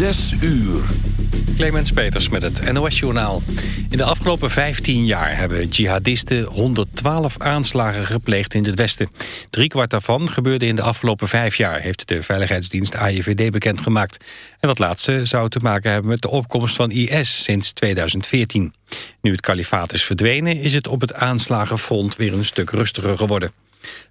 Zes uur. Clemens Peters met het NOS-journaal. In de afgelopen 15 jaar hebben jihadisten 112 aanslagen gepleegd in het Westen. Drie kwart daarvan gebeurde in de afgelopen vijf jaar... heeft de veiligheidsdienst AIVD bekendgemaakt. En dat laatste zou te maken hebben met de opkomst van IS sinds 2014. Nu het kalifaat is verdwenen... is het op het aanslagenfront weer een stuk rustiger geworden.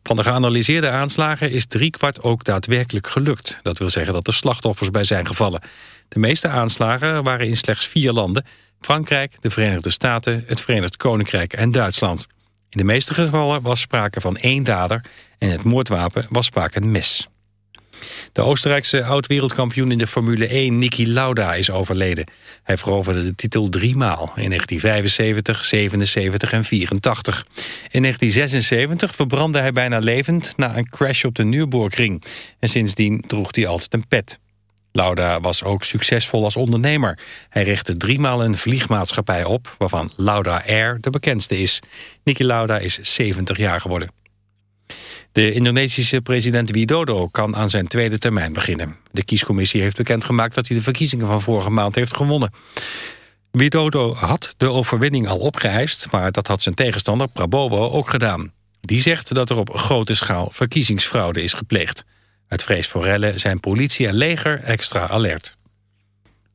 Van de geanalyseerde aanslagen is driekwart ook daadwerkelijk gelukt. Dat wil zeggen dat er slachtoffers bij zijn gevallen. De meeste aanslagen waren in slechts vier landen. Frankrijk, de Verenigde Staten, het Verenigd Koninkrijk en Duitsland. In de meeste gevallen was sprake van één dader... en het moordwapen was vaak een mes. De Oostenrijkse oud-wereldkampioen in de Formule 1, Niki Lauda, is overleden. Hij veroverde de titel drie maal, in 1975, 77 en 84. In 1976 verbrandde hij bijna levend na een crash op de Nürburgring. En sindsdien droeg hij altijd een pet. Lauda was ook succesvol als ondernemer. Hij richtte driemaal een vliegmaatschappij op... waarvan Lauda Air de bekendste is. Niki Lauda is 70 jaar geworden. De Indonesische president Widodo kan aan zijn tweede termijn beginnen. De kiescommissie heeft bekendgemaakt dat hij de verkiezingen van vorige maand heeft gewonnen. Widodo had de overwinning al opgeëist, maar dat had zijn tegenstander Prabowo ook gedaan. Die zegt dat er op grote schaal verkiezingsfraude is gepleegd. Uit vrees voor rellen zijn politie en leger extra alert.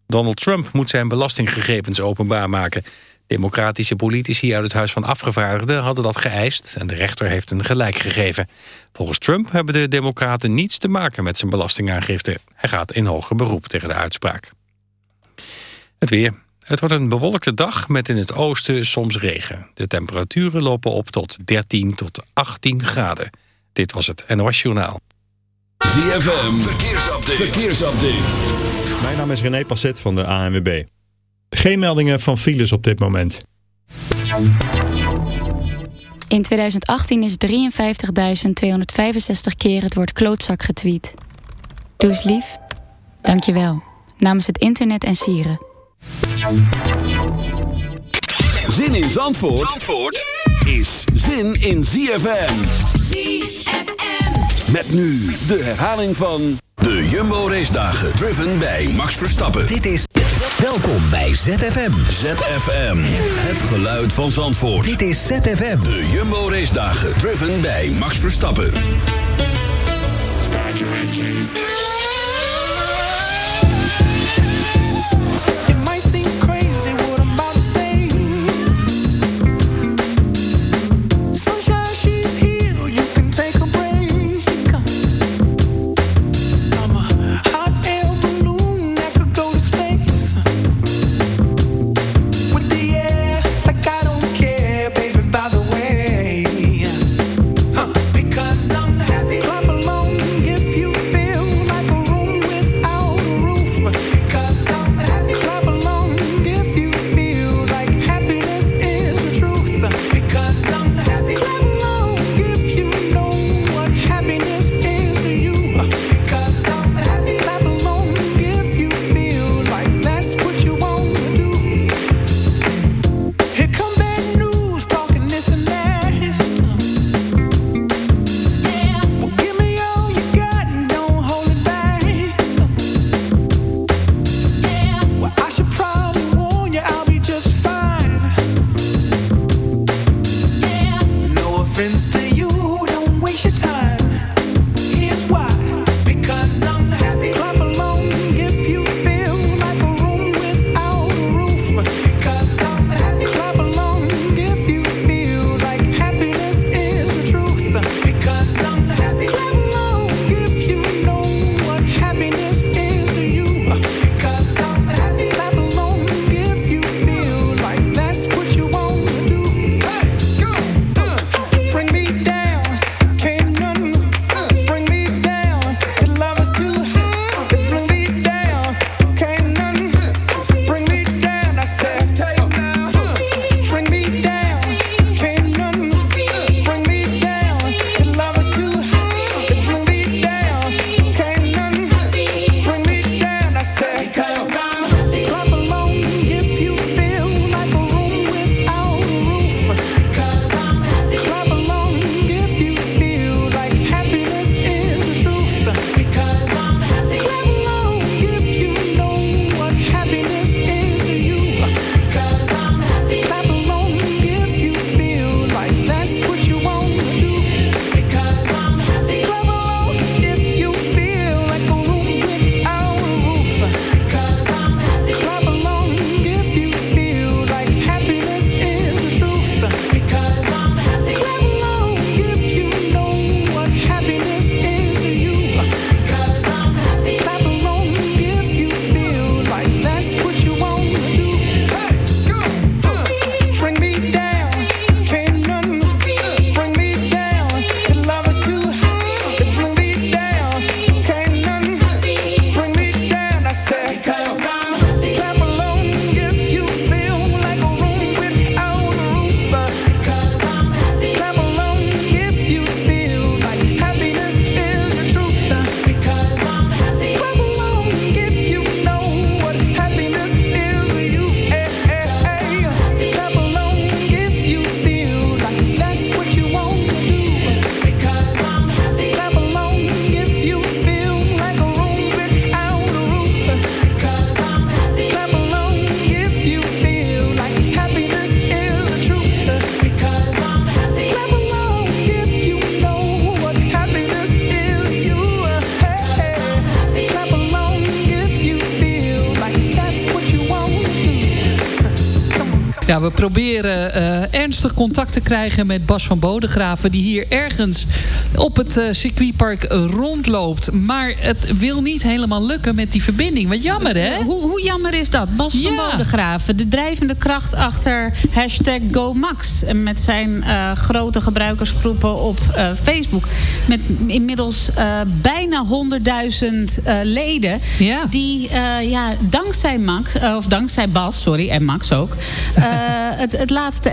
Donald Trump moet zijn belastinggegevens openbaar maken. Democratische politici uit het Huis van Afgevaardigden hadden dat geëist... en de rechter heeft een gelijk gegeven. Volgens Trump hebben de democraten niets te maken met zijn belastingaangifte. Hij gaat in hoger beroep tegen de uitspraak. Het weer. Het wordt een bewolkte dag met in het oosten soms regen. De temperaturen lopen op tot 13 tot 18 graden. Dit was het NOS Journaal. ZFM, verkeersupdate. verkeersupdate. Mijn naam is René Passet van de ANWB. Geen meldingen van files op dit moment. In 2018 is 53.265 keer het woord klootzak getweet. Doe eens lief. Dank je wel. Namens het internet en sieren. Zin in Zandvoort, Zandvoort is zin in ZFM. ZFM. Met nu de herhaling van de Jumbo Race Dagen. Driven bij Max Verstappen. Dit is Welkom bij ZFM. ZFM, het geluid van Zandvoort. Dit is ZFM. De Jumbo Race Dagen, driven bij Max Verstappen. Contact te krijgen met Bas van Bodegraven... die hier ergens op het uh, circuitpark rondloopt. Maar het wil niet helemaal lukken met die verbinding. Wat jammer, hè? Hoe, hoe jammer is dat? Bas van Bodegraven, de drijvende kracht achter hashtag GoMax. Met zijn uh, grote gebruikersgroepen op Facebook. Met inmiddels bijna 100.000 leden. Ja. Die ja, dankzij Max, of dankzij Bas, sorry, en Max ook... het, het laatste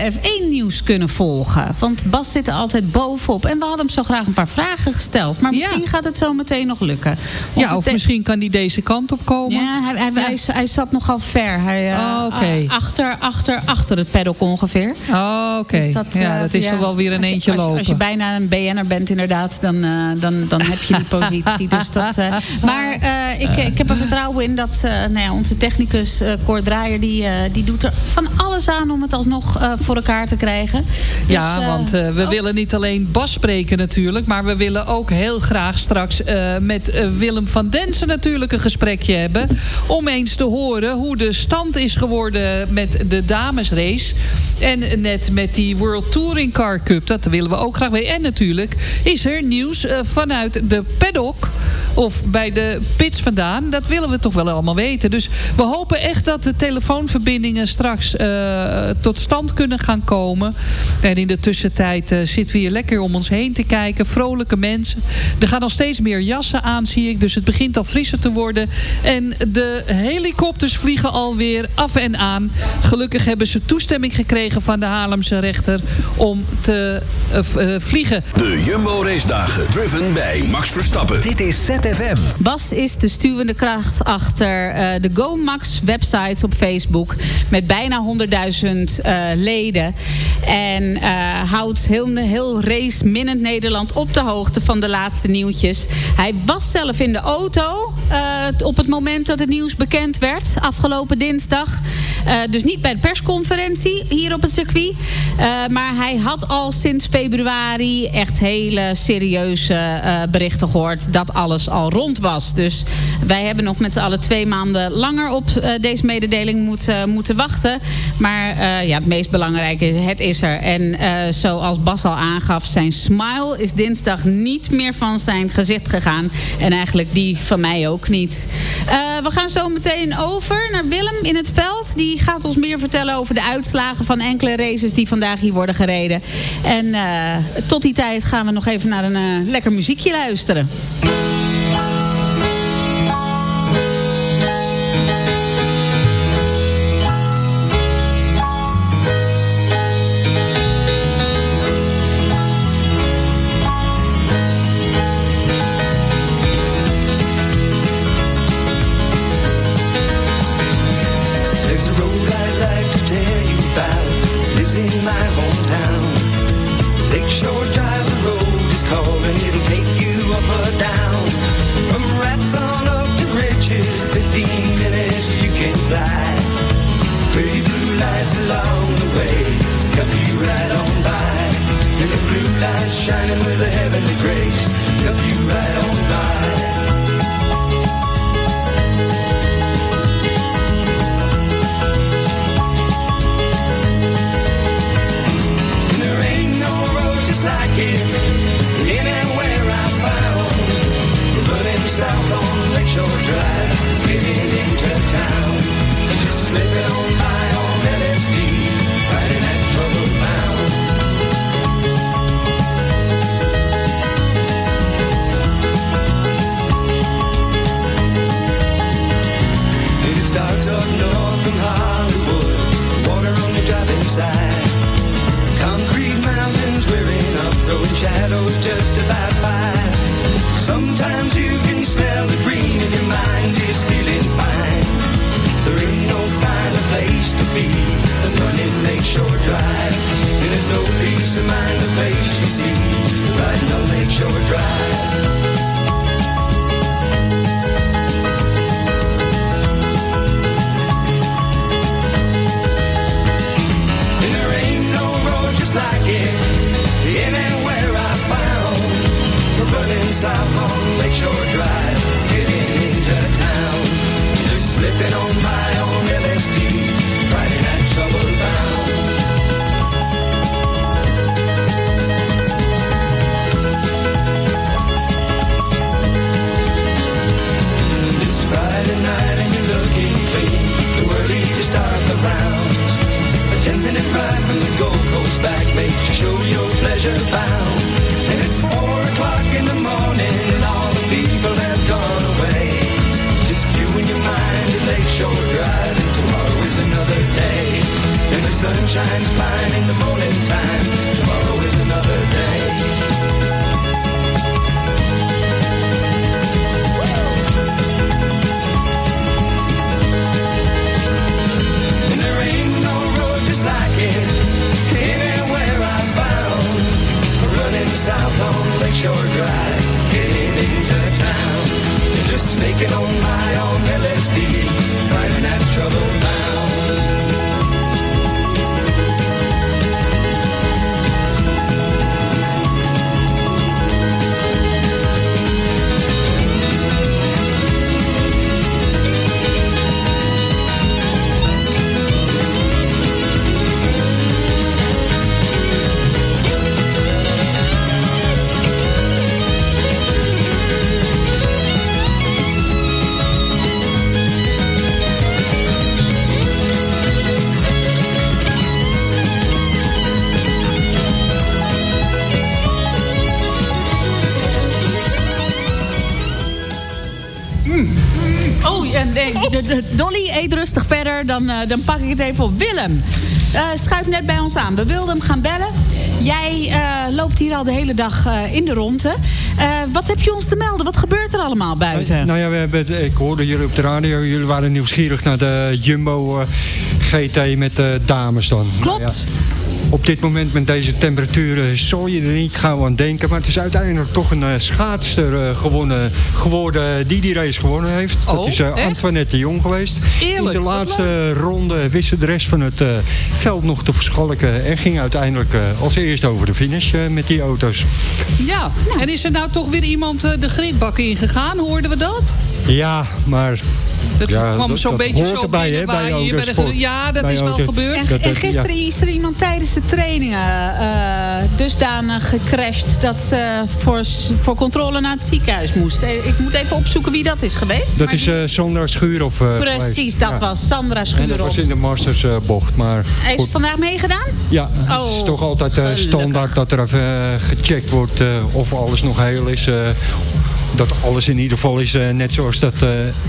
F1-nieuws kunnen volgen. Want Bas zit er altijd bovenop. En we hadden hem zo graag een paar vragen gesteld. Maar misschien ja. gaat het zo meteen nog lukken. Want ja, of misschien kan hij deze kant op komen. Ja, hij, hij, ja. hij, hij zat nogal ver. Hij, uh, oh, okay. achter, achter, achter het paddock ongeveer. Oh, oké. Okay. Dus dat, ja, uh, dat is toch wel weer een eentje als, lopen. Als je bijna een BN'er bent inderdaad, dan, uh, dan, dan heb je die positie. dus dat, maar ik, ik heb er vertrouwen in dat nou ja, onze technicus Cor Draaier... Die, die doet er van alles aan om het alsnog voor elkaar te krijgen. Dus, ja, want we oh. willen niet alleen Bas spreken natuurlijk... maar we willen ook heel graag straks met Willem van Densen natuurlijk een gesprekje hebben... om eens te horen hoe de stand is geworden met de damesrace... En net met die World Touring Car Cup, dat willen we ook graag weten. En natuurlijk is er nieuws vanuit de paddock of bij de pits vandaan. Dat willen we toch wel allemaal weten. Dus we hopen echt dat de telefoonverbindingen straks uh, tot stand kunnen gaan komen. En in de tussentijd uh, zitten we hier lekker om ons heen te kijken. Vrolijke mensen. Er gaan al steeds meer jassen aan, zie ik. Dus het begint al frisser te worden. En de helikopters vliegen alweer af en aan. Gelukkig hebben ze toestemming gekregen van de Haarlemse rechter om te uh, vliegen. De Jumbo Race Dagen, driven bij Max Verstappen. Dit is ZFM. Bas is de stuwende kracht achter uh, de GoMax websites op Facebook. Met bijna 100.000 uh, leden. En uh, houdt heel, heel race minnend Nederland op de hoogte van de laatste nieuwtjes. Hij was zelf in de auto op het moment dat het nieuws bekend werd. Afgelopen dinsdag. dus niet bij de persconferentie hier op het circuit. Maar hij had al sinds februari echt hele serieuze berichten gehoord. Dat alles al rond was. Dus wij hebben nog met z'n allen twee maanden langer op uh, deze mededeling moet, uh, moeten wachten. Maar ja, het meest belangrijke is, het is er. En zoals Bas al aangaf, zijn smile is dinsdag niet meer van zijn gezicht gegaan. En eigenlijk die van mij ook niet. we gaan zo meteen over naar Willem in het veld. Die gaat ons meer vertellen over de uitslagen van enkele races die vandaag hier worden gereden. En tot die tijd gaan we nog even naar een lekker muziekje luisteren. Nee, de- de- Dolly, eet rustig verder. Dan, eh, dan pak ik het even op. Willem, eh, schuif net bij ons aan. We wilden hem gaan bellen. Jij eh, loopt hier al de hele dag eh, in de ronde. Eh, wat heb je ons te melden? Wat gebeurt er allemaal buiten? Nou ja, we hebben, ik hoorde jullie op de radio. Jullie waren nieuwsgierig naar de Jumbo eh, GT met de dames dan. Klopt. Nou ja, op dit moment met deze temperaturen zal je er niet gauw aan denken. Maar het is uiteindelijk toch een eh, schaatster eh, gewonnen, geworden die die race gewonnen heeft. dat Oh, is echt? Antoinette de Jong geweest. Eerlijk, In de laatste ronde wist ze de rest van het veld nog te verschalken. En ging uiteindelijk als eerste over de finish met die auto's. Ja, en is er nou toch weer iemand de grindbak ingegaan? Hoorden we dat? Ja, maar... Dat ja, kwam zo'n dat beetje zo erbij, hè, bij hier bij de Ja, dat Bij is wel auto- gebeurd. En, dat- en dat- gisteren is er iemand tijdens de trainingen eh, dusdanig gecrashed... dat ze voor, voor controle naar het ziekenhuis moest. Eh, Ik moet even opzoeken wie dat is geweest. Dat maar is eh, Sandra Schuurhoff eh, Precies, geweest. dat Ja. was Sandra En dat Schuurhoff. was in de Masters eh, bocht. Maar Hij is goed, vandaag meegedaan? ja, het Oh, is toch altijd eh, standaard dat er even gecheckt wordt eh, of alles nog heel is. Dat alles in ieder geval is eh, net zoals dat eh,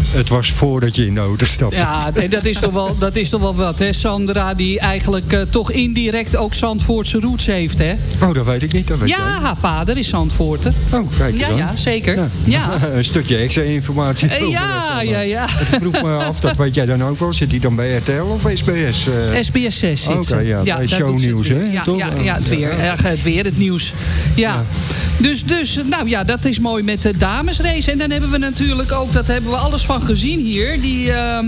het was voordat je in de auto stapte. Ja, nee, dat, is toch wel, dat is toch wel wat, hè? Sandra, die eigenlijk eh, toch indirect ook Zandvoortse roots heeft, hè? Oh, dat weet ik niet. Dat weet Ja, jij. haar vader is Zandvoorter. Oh, kijk Ja, dan. ja, zeker. Ja. Ja. Een stukje extra informatie. Ja, ja, ja. Ik vroeg me af, dat weet jij dan ook wel. Zit hij dan bij RTL of SBS? SBS 6 zit. Oké, ja, bij doet ze shownieuws, hè, Ja, toch? ja, ja, het weer. Ja, het weer, het nieuws. Ja. Dus, dus, nou ja, dat is mooi met de damesrace. En dan hebben we natuurlijk ook, dat hebben we alles van gezien hier. Die, ehm,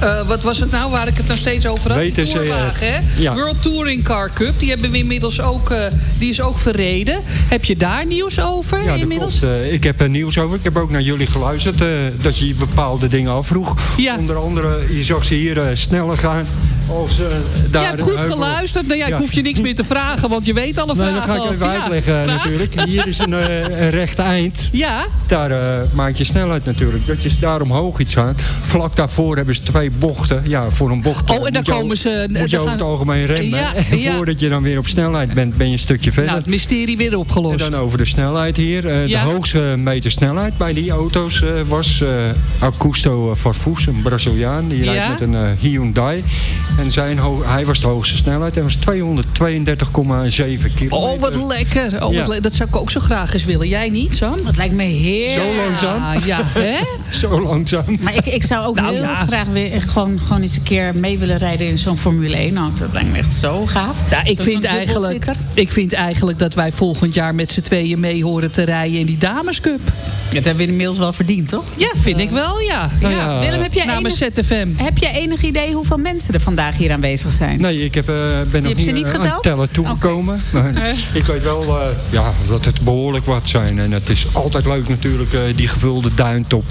eh, wat was het nou, waar ik het nog steeds over had? Die WTCR. tourwagen, hè? Ja. World Touring Car Cup. Die hebben we inmiddels ook, eh, die is ook verreden. Heb je daar nieuws over Ja, inmiddels? Eh, ik heb er nieuws over. Ik heb ook naar jullie geluisterd. dat je bepaalde dingen afvroeg. Ja. Onder andere, je zag ze hier sneller gaan. Als eh, daar Je hebt goed heuvel- geluisterd. Nou ja, ik Ja. hoef je niks meer te vragen, want je weet alle Nee, vragen dan ga ik even uitleggen natuurlijk. Hier is een, eh, een recht eind. Ja, Daar eh, maak je snelheid natuurlijk. Dat je daar omhoog iets gaat. Vlak daarvoor hebben ze twee bochten. Ja, voor een bocht. Oh, eh, en dan moet je komen ze- Moet je over het gaan- algemeen remmen. Ja, en ja. voordat je dan weer op snelheid bent, ben je een stukje verder. nou, het mysterie weer En opgelost. dan over de snelheid hier. Eh. De hoogste meter snelheid bij die auto's eh, was eh Augusto Farfus, een Braziliaan. Die rijdt met een eh, Hyundai. En zijn hij was de hoogste snelheid. Hij was 232,7 kilometer. Oh, wat lekker. Oh, Ja. wat le- dat zou ik ook zo graag eens willen. Jij niet, Sam? Dat lijkt me heel... Zo langzaam? Ja, ja. Hè? Zo langzaam. Maar ik, ik zou ook Nou, heel ja. graag weer gewoon, gewoon eens een keer mee willen rijden in zo'n Formule 1 auto. Dat lijkt me echt zo gaaf. Ja, ik, vind eigenlijk, ik vind eigenlijk dat wij volgend jaar met z'n tweeën mee horen te rijden in die damescup. Dat hebben we inmiddels wel verdiend, toch? Ja, vind ik wel, ja. Nou ja. ja, Willem, heb jij, enig, ZFM. heb jij enig idee hoeveel mensen er vandaag vandaag hier aanwezig zijn? Nee, ik heb, eh, ben nog niet, niet eh, aan tellen toegekomen. Maar ik weet wel eh, ja, dat het behoorlijk wat zijn. En het is altijd leuk natuurlijk die gevulde duintop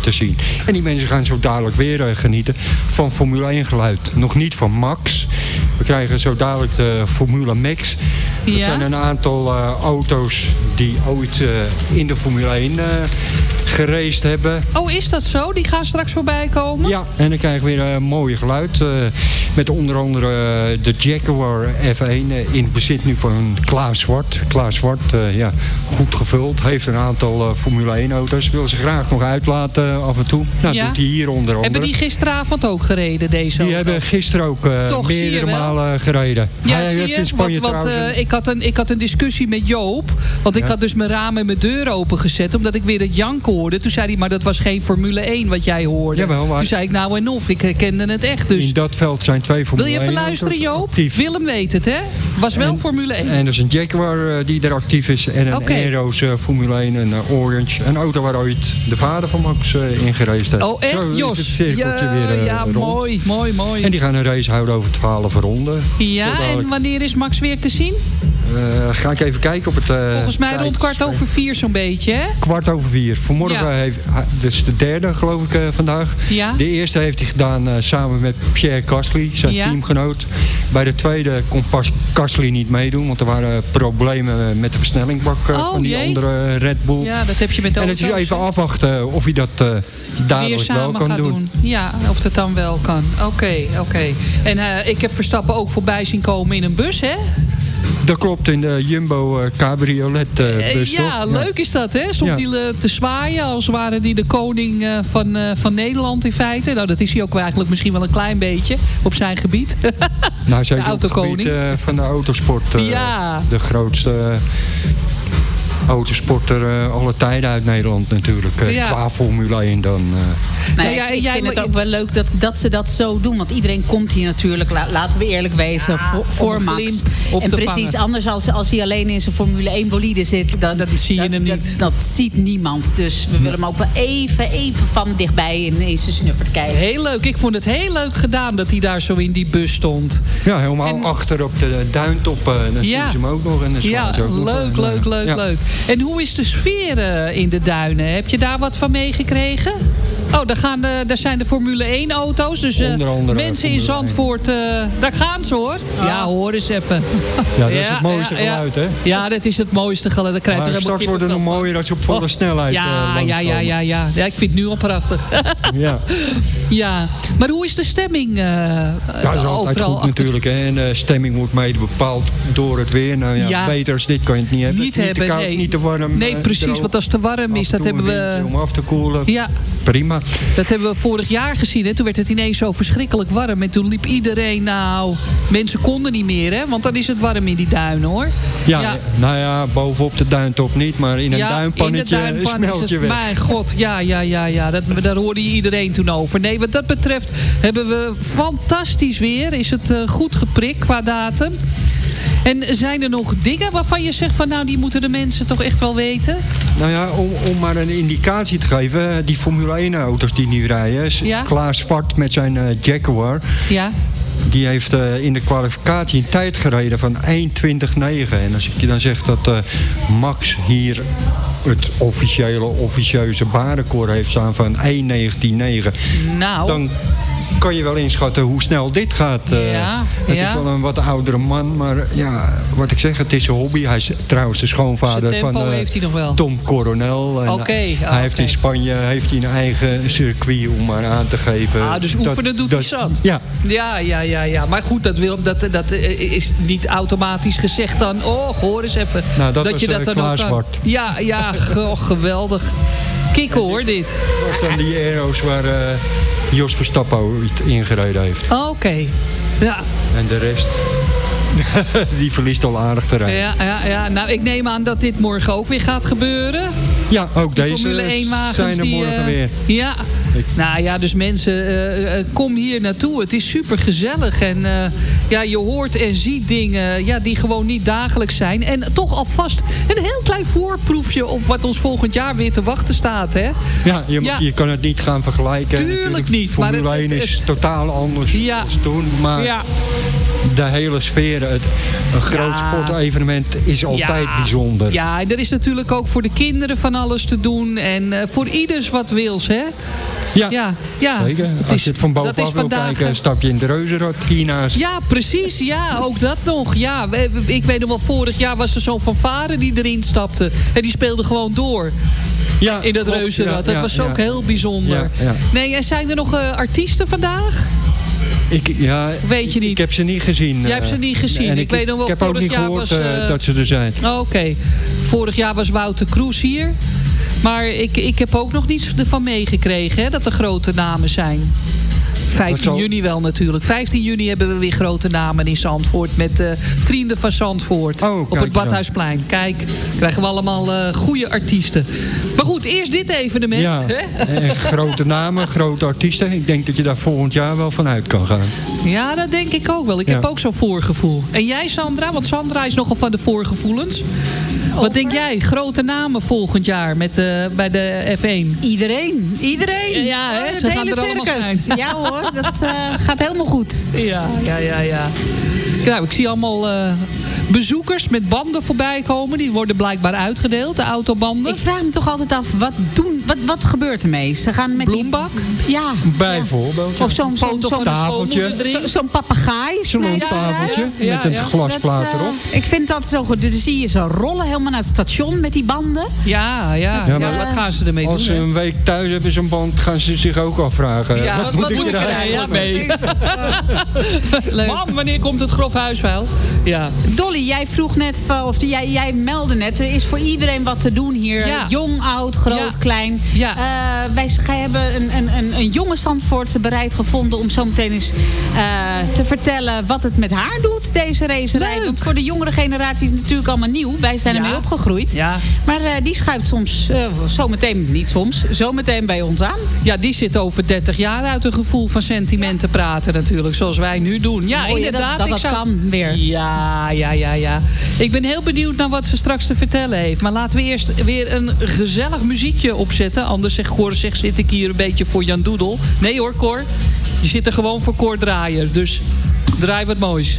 te zien. En die mensen gaan zo dadelijk weer genieten van Formule 1 geluid. Nog niet van Max. We krijgen zo dadelijk de Formule Max. Dat Ja. zijn een aantal auto's die ooit in de Formule 1 eh geraced hebben. Oh, is dat zo? Die gaan straks voorbij komen? Ja, en dan krijgen we weer een mooie geluid. eh, met onder andere eh, de Jaguar F1 eh, in bezit nu van Klaas Zwart. Klaas Zwart, eh, ja, goed gevuld. Heeft een aantal eh, Formule 1 auto's. Wil ze graag nog uitlaten eh, af en toe. Nou, Ja. doet hij hier onder andere. Hebben die gisteravond ook gereden, deze Die auto? hebben gisteren ook eh, Toch, je meerdere malen gereden. Ja, Hij heeft je? in Spanje Want, want eh, ik, had een, ik had een discussie met Joop. Want ik Ja. had dus mijn raam en mijn deur opengezet. Omdat ik weer het jank hoorde. Toen zei hij, maar dat was geen Formule 1 wat jij hoorde. Jawel, maar- Toen zei ik, nou en of, ik herkende het echt. Dus in dat veld zijn twee wil Formule je 1 even luisteren, Joop? actief. Willem weet het, hè? Was wel En- Formule 1. En er is een Jaguar eh, die er actief is. En een. Aero's eh, Formule 1, een eh, Orange. Een auto waar ooit de vader van Max eh in gereisd heeft. Oh, echt, Zo is Jos? het cirkeltje ja, weer ja rond. mooi, mooi, mooi. En die gaan een race houden over 12 ronden. ja, en wanneer is Max weer te zien? Eh, ga ik even kijken op het eh, Volgens mij rond kwart over vier zo'n beetje, hè? Kwart over vier. Vanmorgen Ja. heeft... Dit is de derde, geloof ik, eh, vandaag. Ja. De eerste heeft hij gedaan samen met Pierre Gasly, zijn Ja. teamgenoot. Bij de tweede kon pas Gasly niet meedoen, want er waren problemen met de versnellingbak Oh, van die jee. andere Red Bull. Ja, dat heb je met en het is even afwachten of hij dat weer dadelijk wel kan doen. doen. Ja, of dat dan wel kan. Oké, oké. En ik heb Verstappen ook voorbij zien komen in een bus, hè? Dat klopt, in de Jumbo eh, Cabriolet eh, Eh, bus, ja, toch? leuk is dat, hè? Stond hij eh, te zwaaien als ware die de koning eh, van, eh, van Nederland in feite. Nou, dat is hij ook eigenlijk misschien wel een klein beetje op zijn gebied. Nou, zeker De autokoning. gebied, eh, van de autosport. eh, Ja. De grootste eh, autosporter eh alle tijden uit Nederland natuurlijk. eh, Ja. Qua Formule 1 dan. eh. Nee, Nou ja, ik jij vind het ook wel leuk dat, dat ze dat zo doen. Want iedereen komt hier natuurlijk, la- laten we eerlijk wezen, voor, Max. En precies vangen. anders als, als hij alleen in zijn Formule 1 bolide zit. Dan, Dat zie je hem niet. Dat, dat ziet niemand. Dus we willen hem ook wel even, even van dichtbij in, in zijn snuffert kijken. Heel leuk. Ik vond het heel leuk gedaan dat hij daar zo in die bus stond. Ja, helemaal En- achter op de duintop. eh dan Ja. zien ze hem ook nog. En Ja, leuk, leuk, leuk, ja. leuk. En hoe is de sfeer eh, in de duinen? Heb je daar wat van meegekregen? Oh, daar, gaan de, daar zijn de Formule 1 auto's. Dus eh, Onder andere mensen in Formule 1. Zandvoort, eh, daar gaan ze hoor. Ja, hoor eens even. Ja, dat is het mooiste geluid, hè? Ja, dat is het mooiste geluid. Daar krijg je Maar er straks wordt het nog mooier als je op volle Oh. snelheid eh, Ja, ja, ja, ja, ja. Ja, ik vind het nu al prachtig. Ja. ja, maar hoe is de stemming eh Ja, dat is altijd overal? goed achter- natuurlijk. Hè. En de stemming wordt mede bepaald door het weer. Nou ja, Ja. beter als dit kan je het niet hebben. Niet hebben, koud, nee. Niet te warm. Nee, eh, precies. droog. Want als het te warm is, dat hebben we... Om af te koelen. Ja, Prima. Dat hebben we vorig jaar gezien. Hè? Toen werd het ineens zo verschrikkelijk warm. En toen liep iedereen, nou... Mensen konden niet meer, hè? Want dan is het warm in die duinen, hoor. Ja, nou ja, bovenop de duintop niet. Maar in een Ja, duinpannetje in de duinpan smelt is je weg. Mijn god, ja, ja, ja, ja. Dat, daar hoorde iedereen toen over. Nee, wat dat betreft hebben we fantastisch weer. Is het eh, goed geprikt qua datum. En zijn er nog dingen waarvan je zegt van... nou, die moeten de mensen toch echt wel weten? Nou ja, om, om maar een indicatie te geven. Die Formule 1 auto's die nu rijden. Ja. Klaas Zwart met zijn eh, Jaguar. Ja. Die heeft eh, in de kwalificatie een tijd gereden van 1.20.9. En als ik je dan zeg dat eh, Max hier het officiële, officieuze baanrecord heeft staan van 1.19.9. Nou... Dan kan je wel inschatten hoe snel dit gaat. eh. Ja, het ja. is wel een wat oudere man, maar ja, wat ik zeg, het is een hobby. Hij is trouwens de schoonvader van eh, heeft hij nog wel. Tom Coronel. En Oké, hij ah, heeft in Spanje heeft hij een eigen circuit om maar aan te geven. Ah, dus oefenen Dat- doet dat- hij zat. Ja, Ja, ja, ja, ja. Maar goed, dat, wil, dat, dat eh, is niet automatisch gezegd dan... Oh, hoor eens even. Nou, dat was, je dat eh, dan ook kan. Ja, ja, geweldig. Kikken hoor, dit. dat zijn die aero's waar eh, Jos Verstappen ooit ingereden heeft. Oké. Ja, En de rest, die verliest al aardig terrein. Ja, ja, ja, ja. Nou, ik neem aan dat dit morgen ook weer gaat gebeuren. ook Die deze Formule 1 wagens zijn er die, morgen eh, weer. Ja, Nou ja, dus mensen, eh, eh, kom hier naartoe. Het is super gezellig. En eh, ja, je hoort en ziet dingen ja, die gewoon niet dagelijks zijn. En toch alvast een heel klein voorproefje op wat ons volgend jaar weer te wachten staat. Hè? Ja, je, Ja. je kan het niet gaan vergelijken. Tuurlijk Natuurlijk, niet, maar Formule het- 1 het- is totaal anders Ja. toen. Maar Ja. de hele sfeer, het, een groot Ja. sportevenement is altijd Ja. bijzonder. Ja, en er is natuurlijk ook voor de kinderen van alles te doen. En eh, voor ieders wat wils, hè? Ja, Ja, ja. zeker. Het Als je het van bovenaf wil kijken, eh, stap je in de reuzenrad hiernaast. Ja, precies. Ja, ook dat nog. Ja, ik weet nog wel, vorig jaar was er zo'n fanfare die erin stapte. En die speelde gewoon door Ja, in dat klopt. reuzenrad. Ja, dat ja, was ook heel bijzonder. Nee, en zijn er nog eh, artiesten vandaag? Ik, ja, Weet je niet? Ik heb ze niet gezien. Jij hebt ze eh, niet gezien. en Ik weet nog wel, Ik heb ook vorig niet jaar gehoord was, eh, dat ze er zijn. Oh, Oké. Vorig jaar was Wouter Kroes hier. Maar ik, ik heb ook nog niets ervan meegekregen dat er grote namen zijn. 15 zal- juni wel natuurlijk. 15 juni hebben we weer grote namen in Zandvoort. Met eh, vrienden van Zandvoort. Oh, op het zo. Badhuisplein. Kijk, krijgen we allemaal eh, goede artiesten. Maar goed, eerst dit evenement. Ja, Hè? grote namen, grote artiesten. Ik denk dat je daar volgend jaar wel van uit kan gaan. Ja, dat denk ik ook wel. Ik heb ook zo'n voorgevoel. En jij, Sandra? Want Sandra is nogal van de voorgevoelens. Wat denk jij? Grote namen volgend jaar met, eh, bij de F1? Iedereen, iedereen. Ja, hè, het ze gaan hele allemaal circus. zijn. Ja hoor, dat eh, gaat helemaal goed. Ja, ja, ja, ja. Nou, ik zie allemaal eh, bezoekers met banden voorbij komen. Die worden blijkbaar uitgedeeld, de autobanden. Ik vraag me toch altijd af, wat, doen, wat, wat gebeurt ermee? Ze gaan met die- Bloembak? Ja. Bijvoorbeeld. Of zo'n zo'n Foto van zo'n de tafeltje. zo- zo'n papegaai. Zo'n ze tafeltje. Ja, met een ja. glasplaat Dat, eh, erop. ik vind dat zo goed. Dan zie je ze rollen helemaal naar het station met die banden. Ja, ja. Dat, ja, eh, wat gaan ze ermee Als ze doen? hè? een week thuis hebben zo'n band, gaan ze zich ook afvragen. Ja, wat, wat moet ik er eigenlijk mee? Mam, wanneer komt het grof huisvuil? Ja. Dolly, jij vroeg net, of jij, jij meldde net, er is voor iedereen wat te doen hier. Ja. Jong, oud, groot, Ja. klein. Ja. Eh, wij hebben een, een, een, een jonge Zandvoortse bereid gevonden om zo meteen eens eh, te vertellen wat het met haar doet, deze racerij. Leuk. Want voor de jongere generatie is het natuurlijk allemaal nieuw. Wij zijn ermee opgegroeid. Ja. Maar eh, die schuift soms, zometeen, niet soms, zometeen bij ons aan. ja, die zit over 30 jaar uit een gevoel van sentiment te praten natuurlijk. Zoals wij nu doen. Ja, Mooi, hè, dat- inderdaad. dat ik dat zou... kan weer. Ja, ja, ja, ja. Ik ben heel benieuwd naar wat ze straks te vertellen heeft. Maar laten we eerst weer een gezellig muziekje opzetten. Anders zeg, Cor, zeg, zit ik hier een beetje voor Jan Doedel. Nee hoor, Cor. Je zit er gewoon voor Cor Draaier. Dus draai wat moois.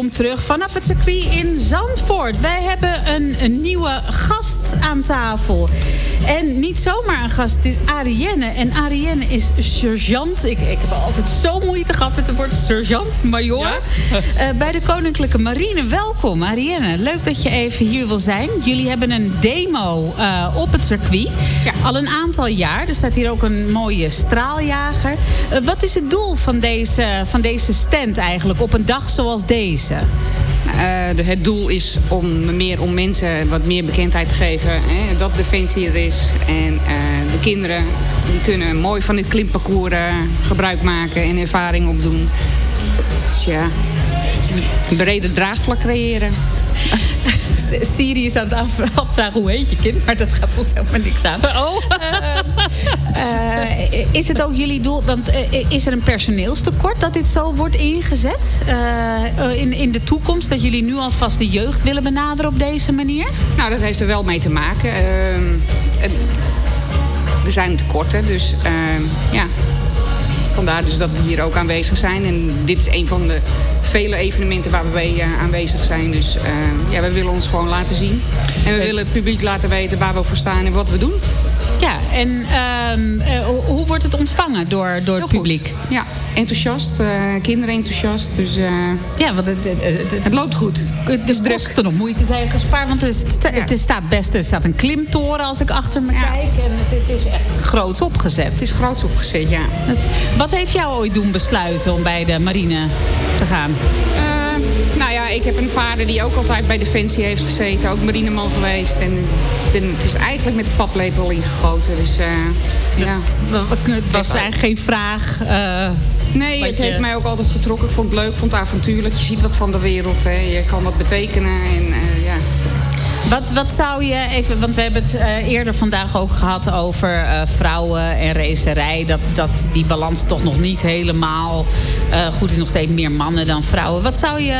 welkom terug vanaf het circuit in Zandvoort. Wij hebben een, een nieuwe gast aan tafel. En niet zomaar een gast, het is Arienne. En Arienne is sergeant. Ik, ik heb altijd zo moeite gehad met het woord sergeant, major. Eh, bij de Koninklijke Marine. Welkom, Arienne. Leuk dat je even hier wil zijn. Jullie hebben een demo eh, op het circuit. Al een aantal jaar. Er staat hier ook een mooie straaljager. Eh, wat is het doel van deze, van deze stand eigenlijk op een dag zoals deze? Eh, de- het doel is om meer om mensen wat meer bekendheid te geven. Hè, dat Defensie er is. En eh, de kinderen die kunnen mooi van dit klimparcours eh, gebruik maken en ervaring opdoen. Dus ja, een breder draagvlak creëren. Siri is aan het af- afvragen hoe heet je kind, maar dat gaat ons helemaal niks aan. Oh. Eh, is het ook jullie doel, want eh, is er een personeelstekort dat dit zo wordt ingezet eh, in, in de toekomst? Dat jullie nu alvast de jeugd willen benaderen op deze manier? Nou, dat heeft er wel mee te maken. Ehm, er zijn tekorten, dus ehm, ja. Vandaar dus dat we hier ook aanwezig zijn. En dit is een van de vele evenementen waar we aanwezig zijn. Dus ehm, ja, we willen ons gewoon laten zien. En we willen het publiek laten weten waar we voor staan en wat we doen. Ja, en ehm, eh, hoe- wordt het ontvangen door, door het publiek? goed. Ja, enthousiast. eh, kinderen enthousiast. Dus eh, Ja, want het, het, het, het loopt goed. Het is druk. kosten nog moeite, zei Gaspar. Want het, Ja. het staat best, er staat een klimtoren als ik achter me Ja. kijk. En het, is echt groots opgezet. Het is groots opgezet, ja. Wat heeft jou ooit doen besluiten om bij de marine te gaan? Ik heb een vader die ook altijd bij Defensie heeft gezeten. Ook marineman geweest. En de- het is eigenlijk met de paplepel ingegoten. Dus eh, ja. Het was eigenlijk geen vraag. eh, Nee, het je- heeft mij ook altijd getrokken. Ik vond het leuk, ik vond het avontuurlijk. Je ziet wat van de wereld. Hè. Je kan wat betekenen. En, eh, ja. Wat, wat zou je even, want we hebben het uh, eerder vandaag ook gehad over uh, vrouwen en racerij. Dat, dat die balans toch nog niet helemaal uh, goed is. Nog steeds meer mannen dan vrouwen. Wat zou je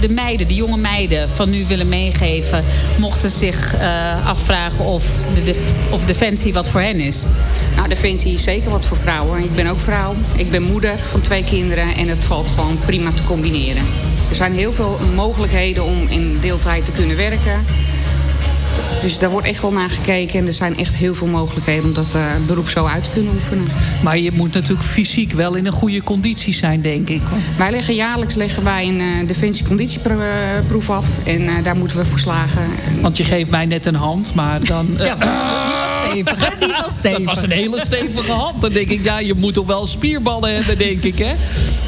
de meiden, de jonge meiden van nu willen meegeven? Mochten zich afvragen of, de, of Defensie wat voor hen is? Nou, Defensie is zeker wat voor vrouwen. Ik ben ook vrouw. Ik ben moeder van twee kinderen. En het valt gewoon prima te combineren. Er zijn heel veel mogelijkheden om in deeltijd te kunnen werken. Dus daar wordt echt wel naar gekeken. En er zijn echt heel veel mogelijkheden om dat uh, beroep zo uit te kunnen oefenen. Maar je moet natuurlijk fysiek wel in een goede conditie zijn, denk ik. Wij leggen jaarlijks leggen wij een uh, defensieconditieproef af. En uh, daar moeten we voor slagen. Want je geeft mij net een hand, maar dan... ja, stevig, hè? Die was stevig. Dat was een hele stevige hand. Dan denk ik, ja, je moet toch wel spierballen hebben, denk ik, hè?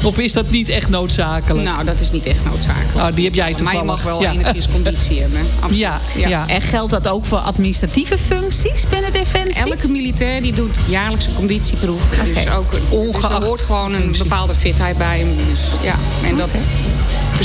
Of is dat niet echt noodzakelijk? Nou, dat is niet echt noodzakelijk. Nou, die heb jij toevallig. Maar je mag wel ja. enigszins conditie hebben. Absoluut. Ja, ja. ja. En geldt dat ook voor administratieve functies binnen Defensie? Elke militair die doet jaarlijkse conditieproef. Okay. Dus ook ongeacht. Dus er hoort gewoon een bepaalde fitheid bij hem. Dus, ja. En dat.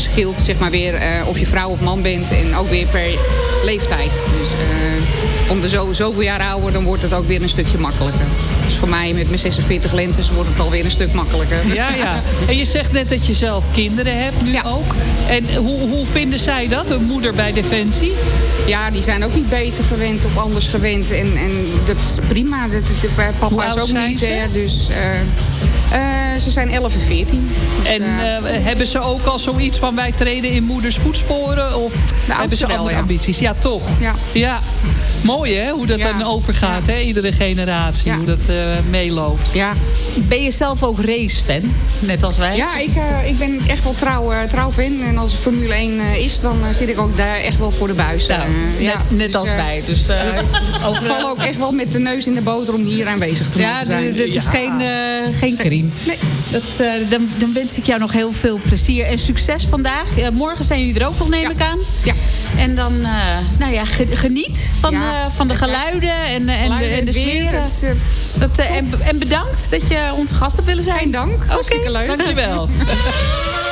Verschilt zeg maar weer uh, of je vrouw of man bent. En ook weer per leeftijd. Dus uh, om de zo, zoveel jaar ouder, dan wordt het ook weer een stukje makkelijker. Dus voor mij met mijn 46 lentes wordt het alweer een stuk makkelijker. Ja, ja. En je zegt net dat je zelf kinderen hebt nu ja. ook. En hoe, hoe vinden zij dat, een moeder bij Defensie? Ja, die zijn ook niet beter gewend of anders gewend. En, en dat is prima. Dat, dat, papa is ook militair, dus... Uh, ze zijn 11 en 14. Dus, en hebben ze ook al zoiets van wij treden in moeders voetsporen? Of hebben ze wel, andere ja. ambities? Ja, toch? Ja. ja. Mooi hè, hoe dat Ja. dan overgaat, hè? iedere generatie, Ja. hoe dat uh, meeloopt. Ja. Ben je zelf ook racefan? Net als wij? Ja, ik, uh, ik ben echt wel trouw, uh, trouw fan. En als Formule 1 uh, is, dan uh, zit ik ook daar echt wel voor de buis. Nou, Uh, net, net als wij. Dus, uh, Ik val ook echt wel met de neus in de boter om hier aanwezig te ja, zijn. dit is geen, uh, geen crime. Nee. Dat, uh, dan, dan wens ik jou nog heel veel plezier en succes vandaag. Uh, morgen zijn jullie er ook nog, neem Ja. ik aan. Ja. En dan, uh, nou ja, ge- geniet van, Ja. uh, van de geluiden en, en, Geluiden, de, en de sfeer. het is, Dat, en, en bedankt dat je onze gast hebt willen zijn. Geen dank. Hartstikke leuk. Dankjewel.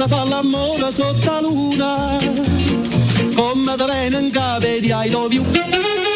si fa l'amore sotto la luna? Come da bene in capo di I love